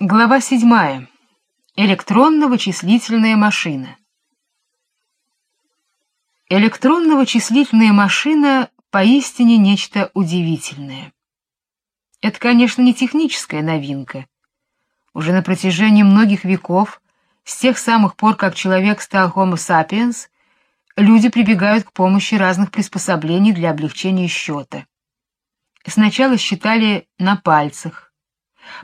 Глава 7. Электронно-вычислительная машина. Электронно-вычислительная машина поистине нечто удивительное. Это, конечно, не техническая новинка. Уже на протяжении многих веков, с тех самых пор, как человек стал Homo sapiens, люди прибегают к помощи разных приспособлений для облегчения счета. Сначала считали на пальцах,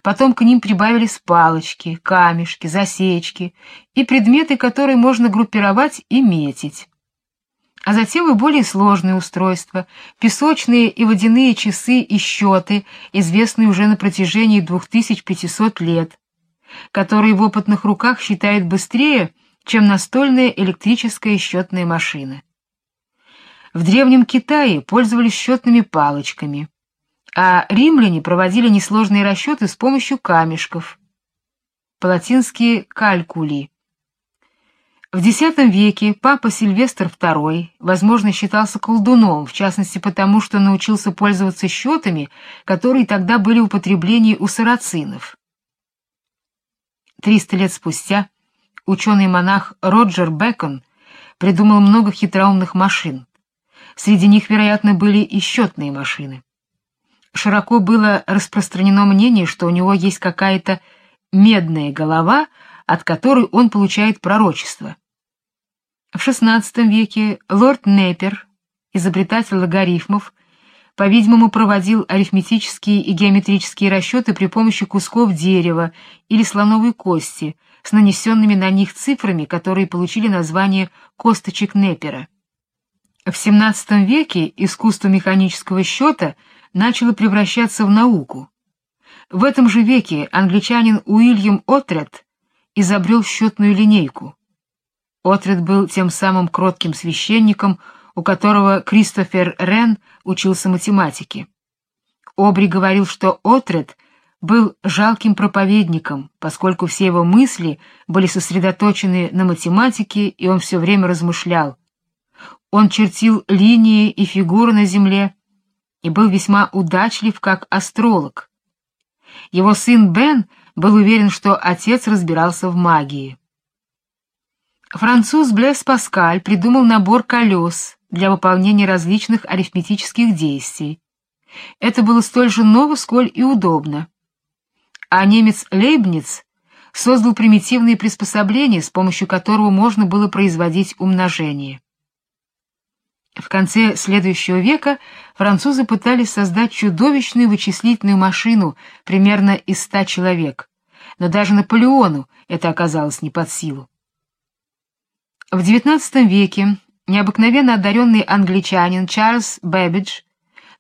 Потом к ним прибавились палочки, камешки, засечки и предметы, которые можно группировать и метить. А затем и более сложные устройства, песочные и водяные часы и счеты, известные уже на протяжении 2500 лет, которые в опытных руках считают быстрее, чем настольная электрическая счетная машина. В древнем Китае пользовались счетными палочками – а римляне проводили несложные расчеты с помощью камешков, по-латински «калькули». В X веке папа Сильвестр II, возможно, считался колдуном, в частности потому, что научился пользоваться счетами, которые тогда были в употреблении у сарацинов. Триста лет спустя ученый-монах Роджер Бекон придумал много хитроумных машин. Среди них, вероятно, были и счетные машины широко было распространено мнение, что у него есть какая-то медная голова, от которой он получает пророчество. В XVI веке лорд Неппер, изобретатель логарифмов, по-видимому, проводил арифметические и геометрические расчеты при помощи кусков дерева или слоновой кости с нанесенными на них цифрами, которые получили название косточек Неппера. В XVII веке искусство механического счета — начало превращаться в науку. В этом же веке англичанин Уильям Отред изобрел счетную линейку. Отред был тем самым кротким священником, у которого Кристофер Рен учился математике. Обри говорил, что Отред был жалким проповедником, поскольку все его мысли были сосредоточены на математике, и он все время размышлял. Он чертил линии и фигуры на земле, и был весьма удачлив как астролог. Его сын Бен был уверен, что отец разбирался в магии. Француз Блес Паскаль придумал набор колес для выполнения различных арифметических действий. Это было столь же ново, сколь и удобно. А немец Лейбниц создал примитивные приспособления, с помощью которого можно было производить умножение. В конце следующего века французы пытались создать чудовищную вычислительную машину примерно из ста человек, но даже Наполеону это оказалось не под силу. В XIX веке необыкновенно одаренный англичанин Чарльз Бэббидж,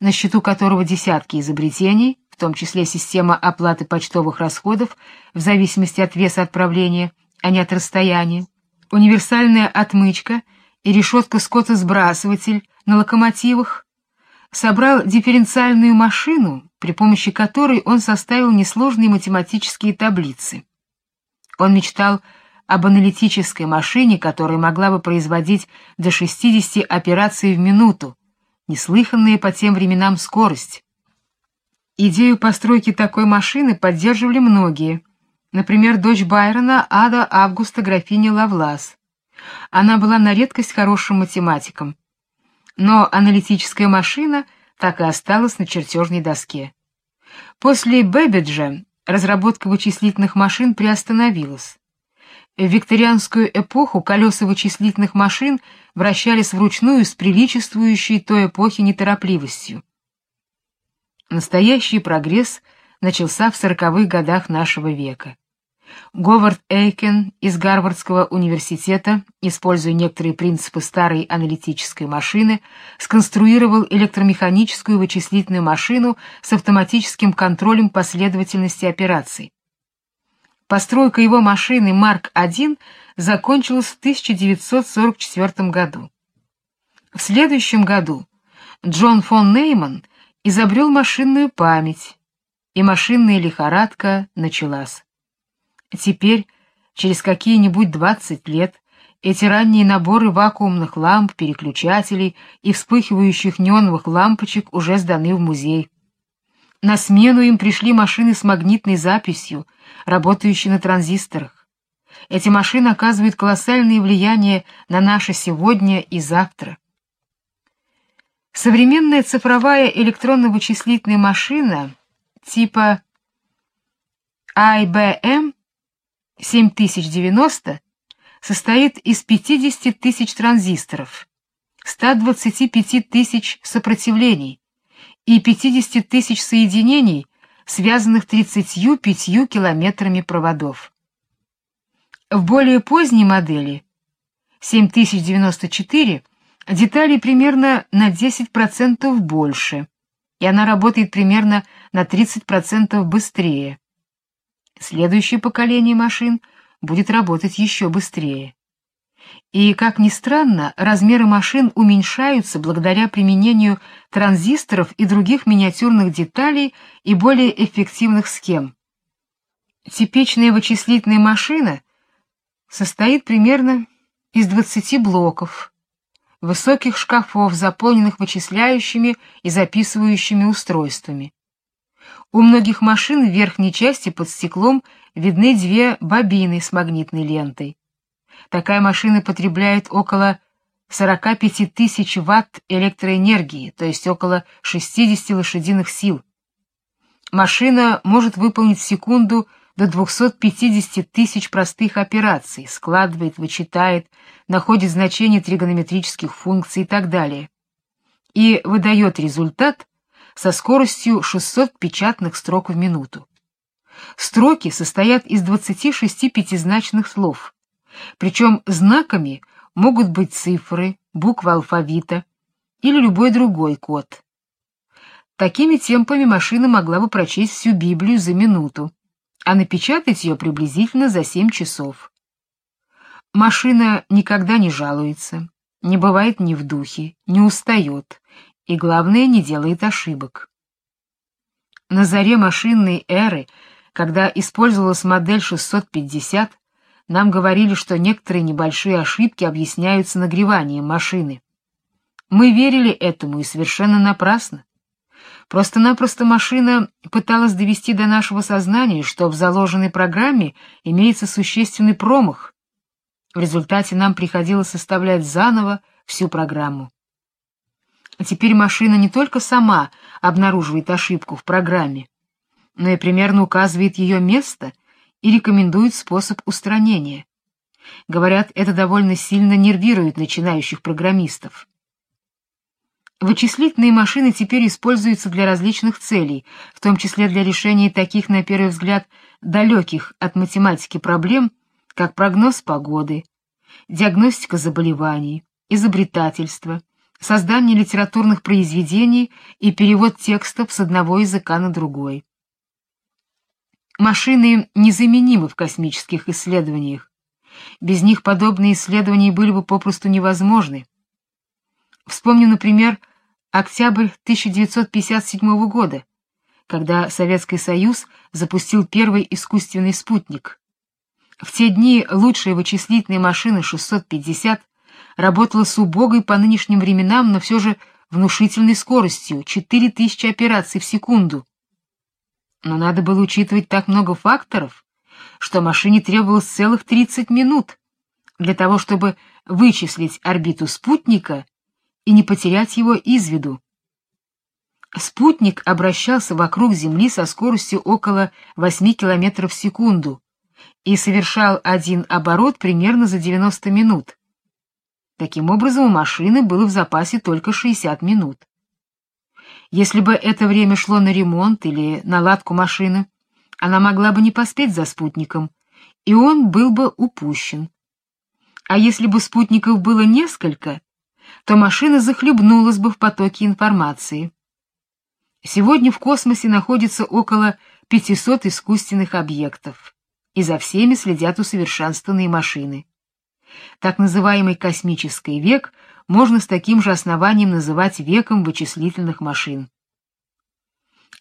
на счету которого десятки изобретений, в том числе система оплаты почтовых расходов в зависимости от веса отправления, а не от расстояния, универсальная отмычка — и решетка-скотосбрасыватель на локомотивах, собрал дифференциальную машину, при помощи которой он составил несложные математические таблицы. Он мечтал об аналитической машине, которая могла бы производить до 60 операций в минуту, неслыханная по тем временам скорость. Идею постройки такой машины поддерживали многие, например, дочь Байрона Ада Августа графиня Лавлас. Она была на редкость хорошим математиком. Но аналитическая машина так и осталась на чертежной доске. После Бэббиджа разработка вычислительных машин приостановилась. В викторианскую эпоху колеса вычислительных машин вращались вручную с приличествующей той эпохе неторопливостью. Настоящий прогресс начался в сороковых годах нашего века. Говард Эйкен из Гарвардского университета, используя некоторые принципы старой аналитической машины, сконструировал электромеханическую вычислительную машину с автоматическим контролем последовательности операций. Постройка его машины Марк-1 закончилась в 1944 году. В следующем году Джон фон Нейман изобрел машинную память, и машинная лихорадка началась. Теперь, через какие-нибудь двадцать лет, эти ранние наборы вакуумных ламп, переключателей и вспыхивающих неоновых лампочек уже сданы в музей. На смену им пришли машины с магнитной записью, работающие на транзисторах. Эти машины оказывают колоссальное влияние на наше сегодня и завтра. Современная цифровая электронно-вычислительная машина типа IBM 7090 состоит из 50 тысяч транзисторов, 125 тысяч сопротивлений и 50 тысяч соединений, связанных 35 километрами проводов. В более поздней модели 7094 деталей примерно на 10% больше, и она работает примерно на 30% быстрее. Следующее поколение машин будет работать еще быстрее. И, как ни странно, размеры машин уменьшаются благодаря применению транзисторов и других миниатюрных деталей и более эффективных схем. Типичная вычислительная машина состоит примерно из 20 блоков, высоких шкафов, заполненных вычисляющими и записывающими устройствами. У многих машин в верхней части под стеклом видны две бобины с магнитной лентой. Такая машина потребляет около 45 тысяч ватт электроэнергии, то есть около 60 лошадиных сил. Машина может выполнить в секунду до 250 тысяч простых операций, складывает, вычитает, находит значения тригонометрических функций и так далее. И выдает результат со скоростью 600 печатных строк в минуту. Строки состоят из 26 пятизначных слов, причем знаками могут быть цифры, буквы алфавита или любой другой код. Такими темпами машина могла бы прочесть всю Библию за минуту а напечатать ее приблизительно за семь часов. Машина никогда не жалуется, не бывает ни в духе, не устает и, главное, не делает ошибок. На заре машинной эры, когда использовалась модель 650, нам говорили, что некоторые небольшие ошибки объясняются нагреванием машины. Мы верили этому и совершенно напрасно. Просто-напросто машина пыталась довести до нашего сознания, что в заложенной программе имеется существенный промах. В результате нам приходилось составлять заново всю программу. А теперь машина не только сама обнаруживает ошибку в программе, но и примерно указывает ее место и рекомендует способ устранения. Говорят, это довольно сильно нервирует начинающих программистов. Вычислительные машины теперь используются для различных целей, в том числе для решения таких, на первый взгляд, далеких от математики проблем, как прогноз погоды, диагностика заболеваний, изобретательство, создание литературных произведений и перевод текстов с одного языка на другой. Машины незаменимы в космических исследованиях. Без них подобные исследования были бы попросту невозможны. Вспомню, например, октябрь 1957 года, когда Советский Союз запустил первый искусственный спутник. В те дни лучшая вычислительная машина 650 работала с убогой по нынешним временам, но все же внушительной скоростью 4000 операций в секунду. Но надо было учитывать так много факторов, что машине требовалось целых 30 минут для того, чтобы вычислить орбиту спутника и не потерять его из виду. Спутник обращался вокруг Земли со скоростью около 8 км в секунду и совершал один оборот примерно за 90 минут. Таким образом, у машины было в запасе только 60 минут. Если бы это время шло на ремонт или наладку машины, она могла бы не поспеть за спутником, и он был бы упущен. А если бы спутников было несколько, то машина захлебнулась бы в потоке информации. Сегодня в космосе находится около 500 искусственных объектов, и за всеми следят усовершенствованные машины. Так называемый космический век можно с таким же основанием называть веком вычислительных машин.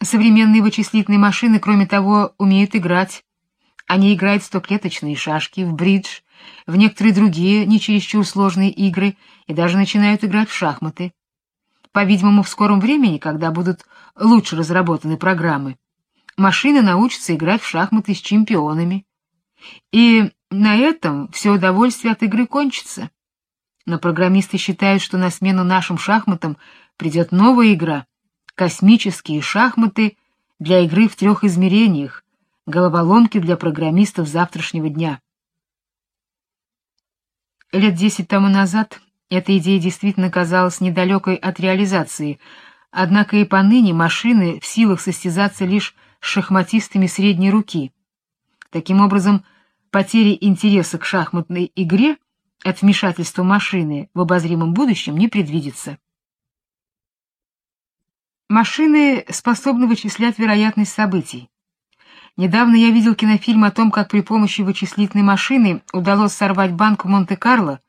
Современные вычислительные машины, кроме того, умеют играть. Они играют в стоклеточные шашки, в бридж, в некоторые другие не чересчур сложные игры и даже начинают играть в шахматы. По-видимому, в скором времени, когда будут лучше разработаны программы, машины научатся играть в шахматы с чемпионами. И на этом все удовольствие от игры кончится. Но программисты считают, что на смену нашим шахматам придет новая игра — космические шахматы для игры в трех измерениях, головоломки для программистов завтрашнего дня. Лет десять тому назад эта идея действительно казалась недалекой от реализации, однако и поныне машины в силах состязаться лишь с шахматистами средней руки. Таким образом, потери интереса к шахматной игре от вмешательства машины в обозримом будущем не предвидится. Машины способны вычислять вероятность событий. Недавно я видел кинофильм о том, как при помощи вычислительной машины удалось сорвать банк в Монте-Карло,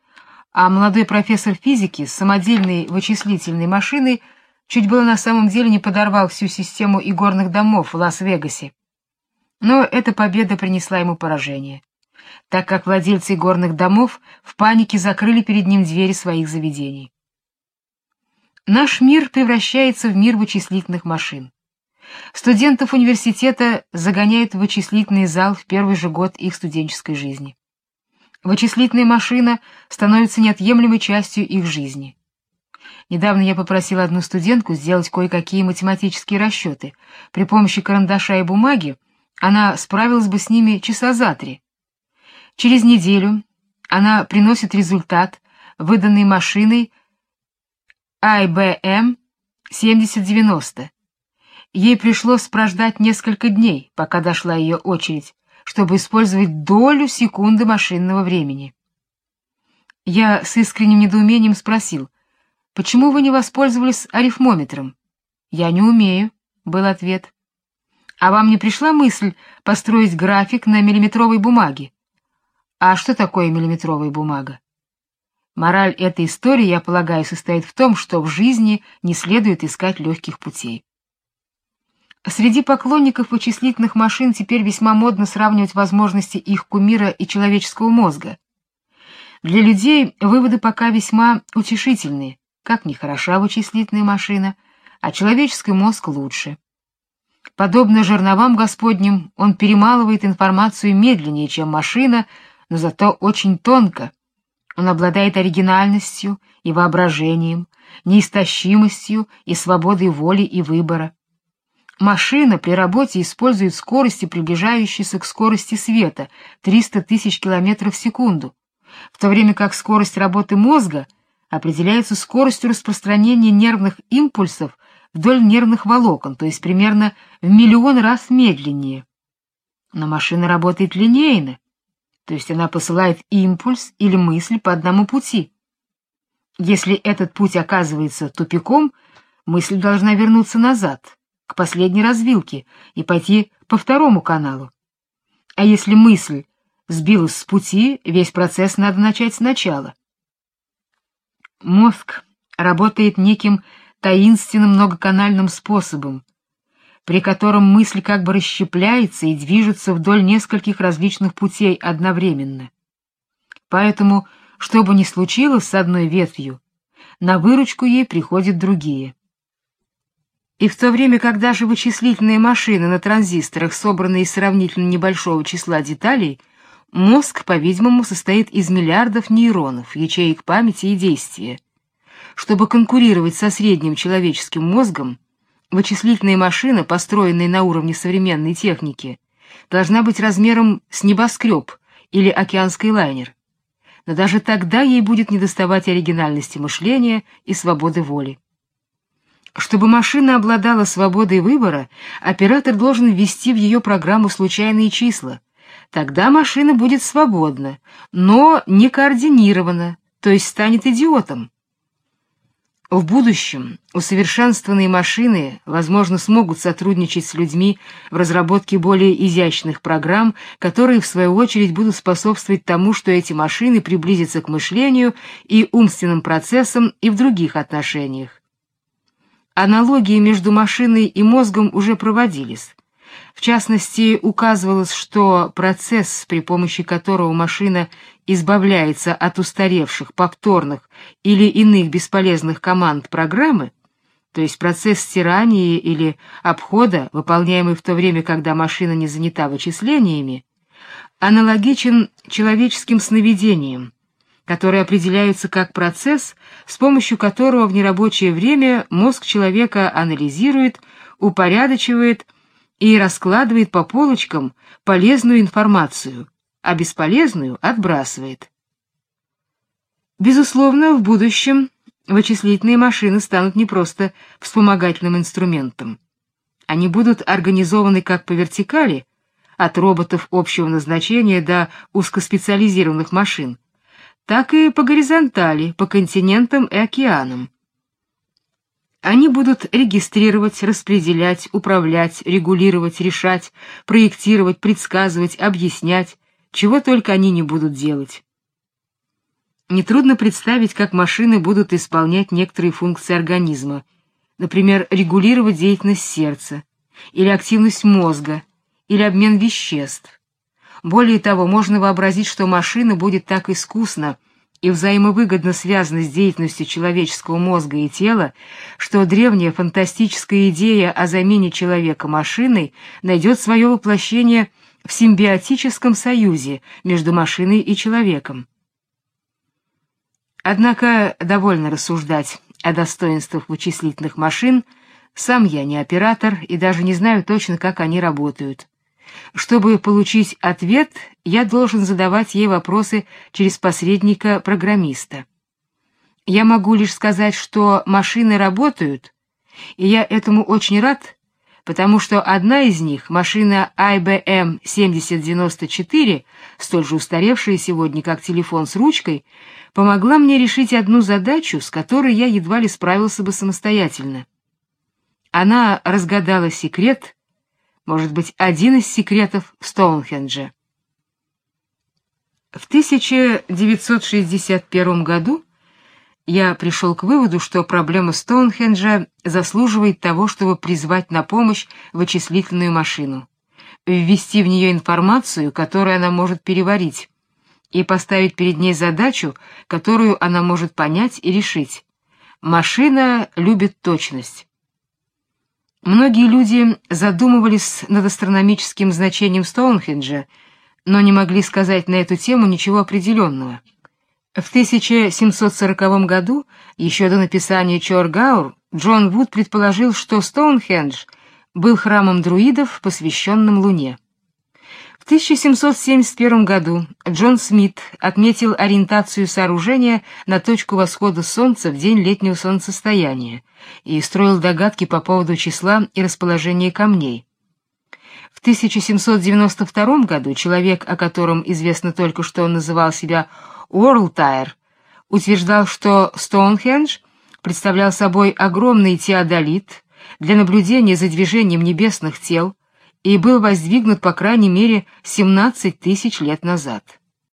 а молодой профессор физики с самодельной вычислительной машиной чуть было на самом деле не подорвал всю систему игорных домов в Лас-Вегасе. Но эта победа принесла ему поражение, так как владельцы игорных домов в панике закрыли перед ним двери своих заведений. Наш мир превращается в мир вычислительных машин. Студентов университета загоняют в вычислительный зал в первый же год их студенческой жизни. Вычислительная машина становится неотъемлемой частью их жизни. Недавно я попросила одну студентку сделать кое-какие математические расчеты. При помощи карандаша и бумаги она справилась бы с ними часа за три. Через неделю она приносит результат, выданный машиной IBM 7090. Ей пришлось прождать несколько дней, пока дошла ее очередь, чтобы использовать долю секунды машинного времени. Я с искренним недоумением спросил, «Почему вы не воспользовались арифмометром?» «Я не умею», — был ответ. «А вам не пришла мысль построить график на миллиметровой бумаге?» «А что такое миллиметровая бумага?» Мораль этой истории, я полагаю, состоит в том, что в жизни не следует искать легких путей. Среди поклонников вычислительных машин теперь весьма модно сравнивать возможности их кумира и человеческого мозга. Для людей выводы пока весьма утешительные. Как ни хороша вычислительная машина, а человеческий мозг лучше. Подобно жерновам Господним, он перемалывает информацию медленнее, чем машина, но зато очень тонко. Он обладает оригинальностью и воображением, неистощимостью и свободой воли и выбора. Машина при работе использует скорости, приближающиеся к скорости света, 300 тысяч километров в секунду, в то время как скорость работы мозга определяется скоростью распространения нервных импульсов вдоль нервных волокон, то есть примерно в миллион раз медленнее. Но машина работает линейно, то есть она посылает импульс или мысль по одному пути. Если этот путь оказывается тупиком, мысль должна вернуться назад, к последней развилке и пойти по второму каналу. А если мысль сбилась с пути, весь процесс надо начать сначала. Мозг работает неким таинственным многоканальным способом, при котором мысль как бы расщепляется и движется вдоль нескольких различных путей одновременно. Поэтому, что бы ни случилось с одной ветвью, на выручку ей приходят другие. И в то время, когда же вычислительные машины на транзисторах собраны из сравнительно небольшого числа деталей, мозг, по-видимому, состоит из миллиардов нейронов, ячеек памяти и действия. Чтобы конкурировать со средним человеческим мозгом, вычислительная машина, построенная на уровне современной техники, должна быть размером с небоскреб или океанский лайнер. Но даже тогда ей будет недоставать оригинальности мышления и свободы воли. Чтобы машина обладала свободой выбора, оператор должен ввести в ее программу случайные числа. Тогда машина будет свободна, но не координирована, то есть станет идиотом. В будущем усовершенствованные машины, возможно, смогут сотрудничать с людьми в разработке более изящных программ, которые, в свою очередь, будут способствовать тому, что эти машины приблизятся к мышлению и умственным процессам и в других отношениях. Аналогии между машиной и мозгом уже проводились. В частности, указывалось, что процесс, при помощи которого машина избавляется от устаревших, повторных или иных бесполезных команд программы, то есть процесс стирания или обхода, выполняемый в то время, когда машина не занята вычислениями, аналогичен человеческим сновидениям, которые определяются как процесс, с помощью которого в нерабочее время мозг человека анализирует, упорядочивает и раскладывает по полочкам полезную информацию, а бесполезную отбрасывает. Безусловно, в будущем вычислительные машины станут не просто вспомогательным инструментом. Они будут организованы как по вертикали, от роботов общего назначения до узкоспециализированных машин, так и по горизонтали, по континентам и океанам. Они будут регистрировать, распределять, управлять, регулировать, решать, проектировать, предсказывать, объяснять, чего только они не будут делать. Нетрудно представить, как машины будут исполнять некоторые функции организма, например, регулировать деятельность сердца, или активность мозга, или обмен веществ. Более того, можно вообразить, что машина будет так искусно и взаимовыгодно связана с деятельностью человеческого мозга и тела, что древняя фантастическая идея о замене человека машиной найдет свое воплощение в симбиотическом союзе между машиной и человеком. Однако довольно рассуждать о достоинствах вычислительных машин, сам я не оператор и даже не знаю точно, как они работают. Чтобы получить ответ, я должен задавать ей вопросы через посредника-программиста. Я могу лишь сказать, что машины работают, и я этому очень рад, потому что одна из них, машина IBM 7094, столь же устаревшая сегодня, как телефон с ручкой, помогла мне решить одну задачу, с которой я едва ли справился бы самостоятельно. Она разгадала секрет, может быть, один из секретов Стоунхенджа. В 1961 году я пришел к выводу, что проблема Стоунхенджа заслуживает того, чтобы призвать на помощь вычислительную машину, ввести в нее информацию, которую она может переварить, и поставить перед ней задачу, которую она может понять и решить. Машина любит точность. Многие люди задумывались над астрономическим значением Стоунхенджа, но не могли сказать на эту тему ничего определенного. В 1740 году, еще до написания Чоргаур, Джон Вуд предположил, что Стоунхендж был храмом друидов, посвященным Луне. В 1771 году Джон Смит отметил ориентацию сооружения на точку восхода солнца в день летнего солнцестояния и строил догадки по поводу числа и расположения камней. В 1792 году человек, о котором известно только, что он называл себя Уорлтайр, утверждал, что Стоунхендж представлял собой огромный теодолит для наблюдения за движением небесных тел, и был воздвигнут по крайней мере 17 тысяч лет назад.